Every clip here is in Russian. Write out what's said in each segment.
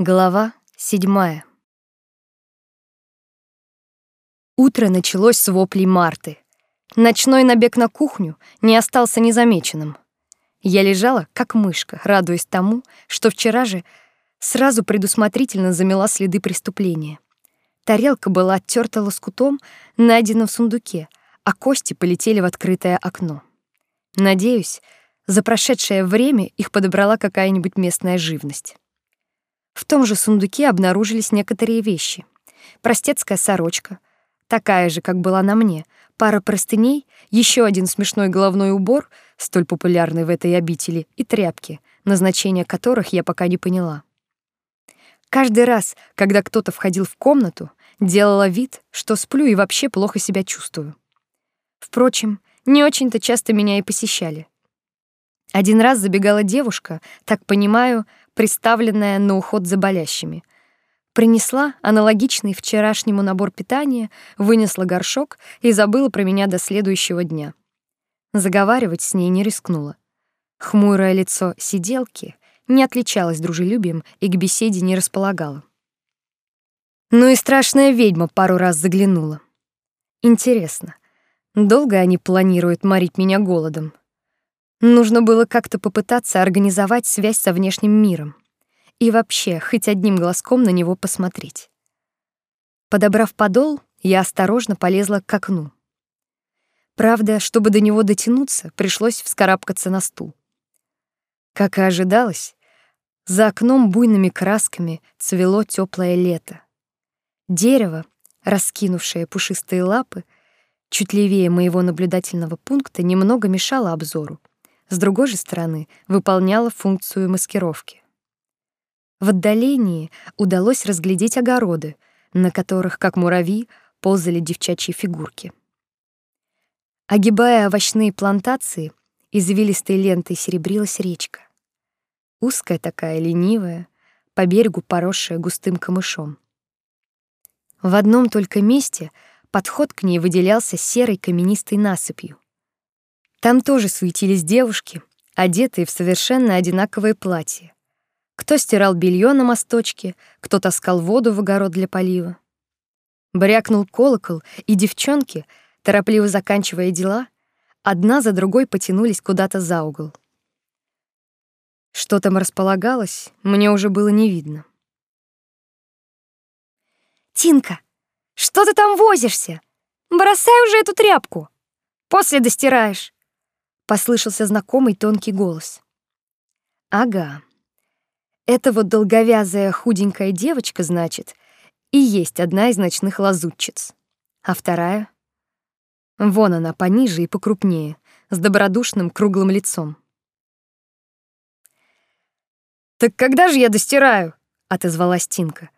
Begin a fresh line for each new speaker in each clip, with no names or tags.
Глава седьмая. Утро началось с воплей Марты. Ночной набег на кухню не остался незамеченным. Я лежала, как мышка, радуясь тому, что вчера же сразу предусмотрительно замела следы преступления. Тарелка была оттерта лоскутом, найденным в сундуке, а кости полетели в открытое окно. Надеюсь, за прошедшее время их подобрала какая-нибудь местная живность. В том же сундуке обнаружились некоторые вещи. Простецкая сорочка, такая же, как была на мне, пара простыней, еще один смешной головной убор, столь популярный в этой обители, и тряпки, назначение которых я пока не поняла. Каждый раз, когда кто-то входил в комнату, делала вид, что сплю и вообще плохо себя чувствую. Впрочем, не очень-то часто меня и посещали. Один раз забегала девушка, так понимаю, приставленная на уход за болящими. Принесла аналогичный вчерашнему набор питания, вынесла горшок и забыла про меня до следующего дня. Заговаривать с ней не рискнула. Хмурое лицо сиделки не отличалось дружелюбием и к беседе не располагало. Ну и страшная ведьма пару раз заглянула. Интересно, долго они планируют морить меня голодом? Нужно было как-то попытаться организовать связь со внешним миром и вообще хоть одним глазком на него посмотреть. Подобрав подол, я осторожно полезла к окну. Правда, чтобы до него дотянуться, пришлось вскарабкаться на стул. Как и ожидалось, за окном буйными красками цвело теплое лето. Дерево, раскинувшее пушистые лапы, чуть левее моего наблюдательного пункта, немного мешало обзору с другой же стороны, выполняла функцию маскировки. В отдалении удалось разглядеть огороды, на которых, как муравьи, ползали девчачьи фигурки. Огибая овощные плантации, извилистой лентой серебрилась речка. Узкая такая, ленивая, по берегу поросшая густым камышом. В одном только месте подход к ней выделялся серой каменистой насыпью. Там тоже суетились девушки, одетые в совершенно одинаковые платья. Кто стирал белье на мосточке, кто таскал воду в огород для полива. Брякнул колокол, и девчонки, торопливо заканчивая дела, одна за другой потянулись куда-то за угол. Что там располагалось, мне уже было не видно.
«Тинка, что ты там возишься? Бросай уже эту тряпку. После достираешь послышался знакомый тонкий голос.
Ага. Это вот долговязая худенькая девочка, значит, и есть одна из ночных лазутчиц. А вторая? Вон она, пониже и покрупнее, с добродушным круглым лицом.
«Так когда же я достираю?» — отозвалась Тинка.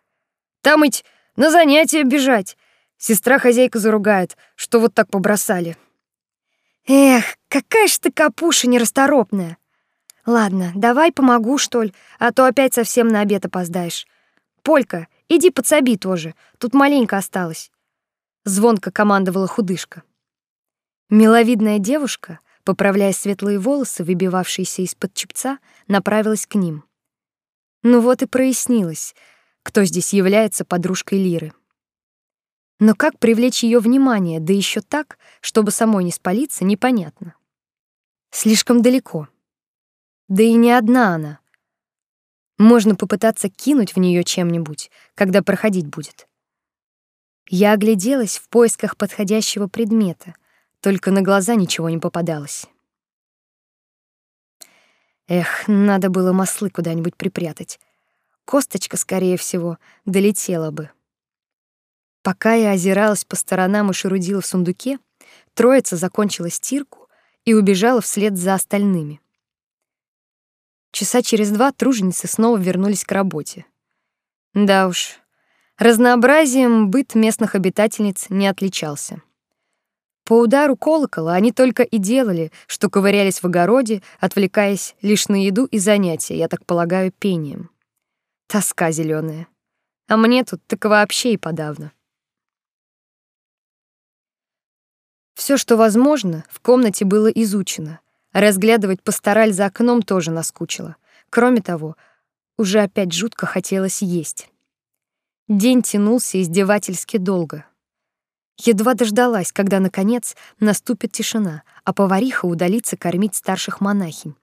«Там ведь на занятия бежать. Сестра-хозяйка заругает, что вот так побросали».
Эх, какая ж ты капуша нерасторопная. Ладно, давай помогу, что ли, а то опять совсем на обед опоздаешь. Полька, иди подсоби тоже, тут маленько осталось. Звонко командовала худышка.
Миловидная девушка, поправляя светлые волосы, выбивавшиеся из-под чепца, направилась к ним. Ну вот и прояснилось, кто здесь является подружкой Лиры. Но как привлечь ее внимание, да еще так, чтобы самой не спалиться, непонятно. Слишком далеко. Да и не одна она. Можно попытаться кинуть в нее чем-нибудь, когда проходить будет. Я огляделась в поисках подходящего предмета, только на глаза ничего не попадалось. Эх, надо было маслы куда-нибудь припрятать. Косточка, скорее всего, долетела бы. Пока я озиралась по сторонам и шарудила в сундуке, троица закончила стирку и убежала вслед за остальными. Часа через два труженицы снова вернулись к работе. Да уж, разнообразием быт местных обитательниц не отличался. По удару колокола они только и делали, что ковырялись в огороде, отвлекаясь лишь на еду и занятия, я так полагаю, пением. Тоска зеленая. А мне тут так вообще и подавно. Все, что возможно, в комнате было изучено. Разглядывать пастораль за окном тоже наскучило. Кроме того, уже опять жутко хотелось есть. День тянулся издевательски долго. Едва дождалась, когда, наконец, наступит тишина, а повариха удалится кормить старших монахинь.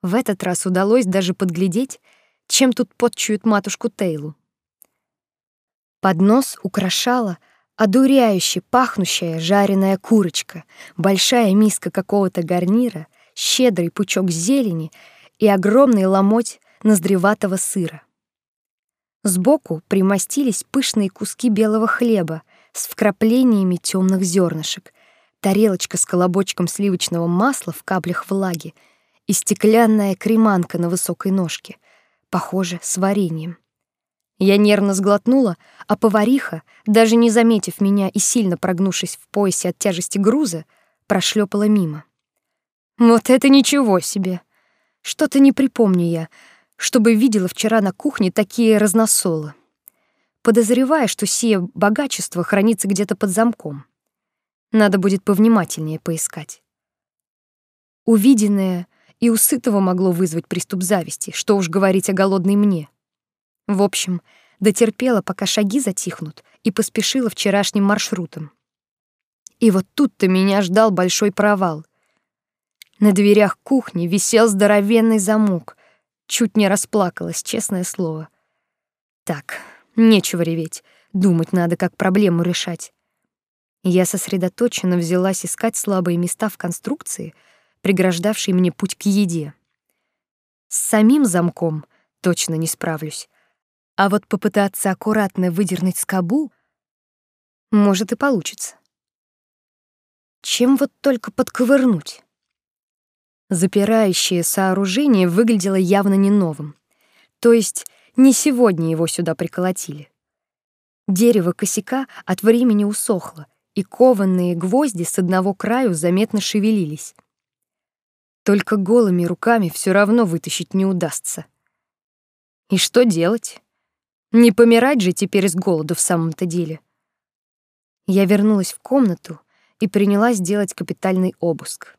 В этот раз удалось даже подглядеть, чем тут подчуют матушку Тейлу. Поднос украшала одуряюще пахнущая жареная курочка, большая миска какого-то гарнира, щедрый пучок зелени и огромный ломоть ноздреватого сыра. Сбоку примостились пышные куски белого хлеба с вкраплениями темных зернышек, тарелочка с колобочком сливочного масла в каплях влаги и стеклянная креманка на высокой ножке, похоже, с вареньем. Я нервно сглотнула, а повариха, даже не заметив меня и сильно прогнувшись в поясе от тяжести груза, прошлепала мимо. Вот это ничего себе. Что-то не припомню я, чтобы видела вчера на кухне такие разносолы. Подозревая, что сие богачество хранится где-то под замком. Надо будет повнимательнее поискать. Увиденное и у сытого могло вызвать приступ зависти, что уж говорить о голодной мне. В общем, дотерпела, пока шаги затихнут, и поспешила вчерашним маршрутом. И вот тут-то меня ждал большой провал. На дверях кухни висел здоровенный замок, Чуть не расплакалась, честное слово. Так, нечего реветь. Думать надо, как проблему решать. Я сосредоточенно взялась искать слабые места в конструкции, преграждавшие мне путь к еде. С самим замком точно не справлюсь. А вот попытаться аккуратно выдернуть скобу может и получится. Чем вот только подковырнуть? Запирающее сооружение выглядело явно не новым. То есть не сегодня его сюда приколотили. Дерево косяка от времени усохло, и кованные гвозди с одного краю заметно шевелились. Только голыми руками все равно вытащить не удастся. И что делать? Не помирать же теперь с голоду в самом-то деле. Я вернулась в комнату и принялась делать капитальный обыск.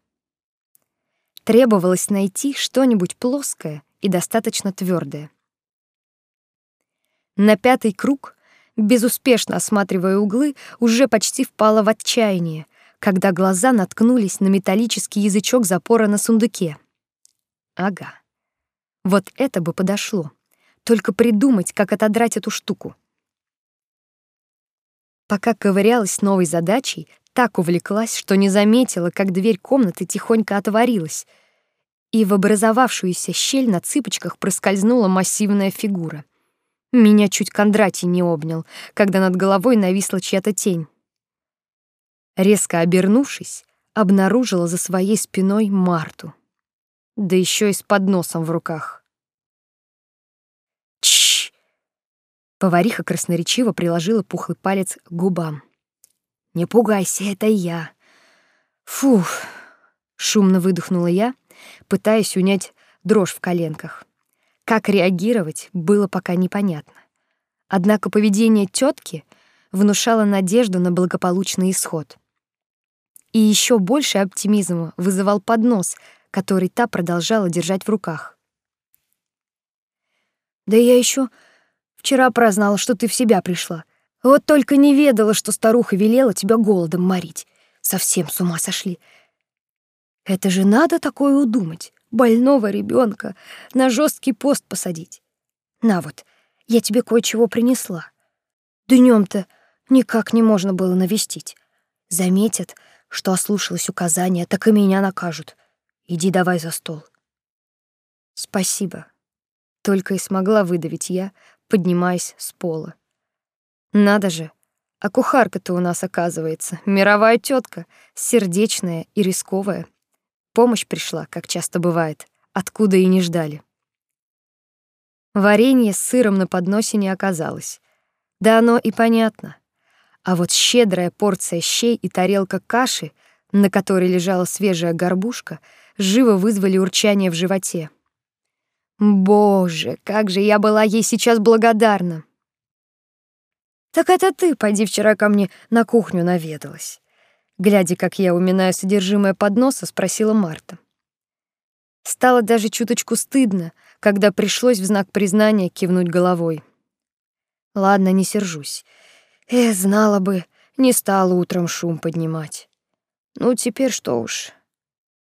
Требовалось найти что-нибудь плоское и достаточно твердое. На пятый круг, безуспешно осматривая углы, уже почти впала в отчаяние, когда глаза наткнулись на металлический язычок запора на сундуке. Ага. Вот это бы подошло. Только придумать, как отодрать эту штуку. Пока ковырялась новой задачей, так увлеклась, что не заметила, как дверь комнаты тихонько отворилась, и в образовавшуюся щель на цыпочках проскользнула массивная фигура. Меня чуть Кондратий не обнял, когда над головой нависла чья-то тень. Резко обернувшись, обнаружила за своей спиной Марту. Да еще и с подносом в руках. Повариха красноречиво приложила пухлый палец к губам. Не пугайся, это я. Фух. Шумно выдохнула я, пытаясь унять дрожь в коленках. Как реагировать, было пока непонятно. Однако поведение тетки внушало надежду на благополучный исход. И еще больше оптимизма вызывал поднос, который та продолжала держать в руках. Да я еще вчера прознала, что ты в себя пришла. Вот только не ведала, что старуха велела тебя голодом морить. Совсем с ума сошли. Это же надо такое удумать. Больного ребенка на жесткий пост посадить. На вот, я тебе кое-чего принесла. Днем-то никак не можно было навестить. Заметят, что ослушалась указания, так и меня накажут. Иди давай за стол. Спасибо. Только и смогла выдавить я, поднимаясь с пола. Надо же, а кухарка-то у нас, оказывается, мировая тетка, сердечная и рисковая. Помощь пришла, как часто бывает, откуда и не ждали. Варенье с сыром на подносе не оказалось. Да оно и понятно. А вот щедрая порция щей и тарелка каши, на которой лежала свежая горбушка, живо вызвали урчание в животе. Боже, как же я была ей сейчас благодарна. Так это ты, пойди вчера ко мне на кухню наведалась. Глядя, как я уминаю содержимое подноса, спросила Марта. Стало даже чуточку стыдно, когда пришлось в знак признания кивнуть головой. Ладно, не сержусь. Э, знала бы, не стала утром шум поднимать. Ну, теперь что уж.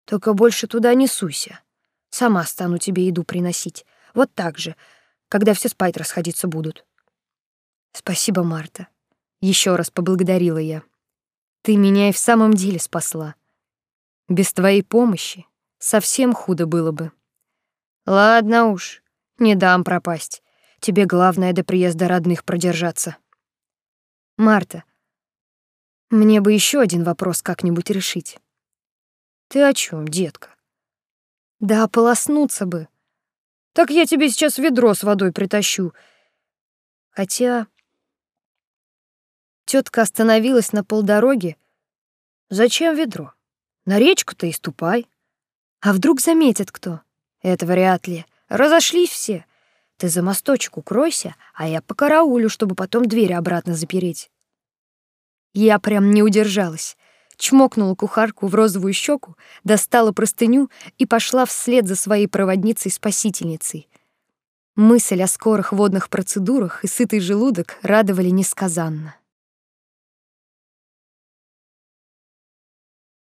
Только больше туда не суйся. Сама стану тебе еду приносить. Вот так же, когда все спать расходиться будут. Спасибо, Марта. Еще раз поблагодарила я. Ты меня и в самом деле спасла. Без твоей помощи совсем худо было бы. Ладно уж, не дам пропасть. Тебе главное до приезда родных продержаться. Марта, мне бы еще один вопрос как-нибудь решить. Ты о чем, детка? Да ополоснуться бы. Так я тебе сейчас ведро с водой притащу. Хотя Тетка остановилась на полдороге. Зачем ведро? На речку-то и ступай. А вдруг заметит кто? Это вряд ли. Разошлись все. Ты за мосточек укройся, а я по караулю, чтобы потом дверь обратно запереть. Я прям не удержалась. Чмокнула кухарку в розовую щеку, достала простыню и пошла вслед за своей проводницей-спасительницей. Мысль о скорых водных процедурах и сытый желудок радовали несказанно.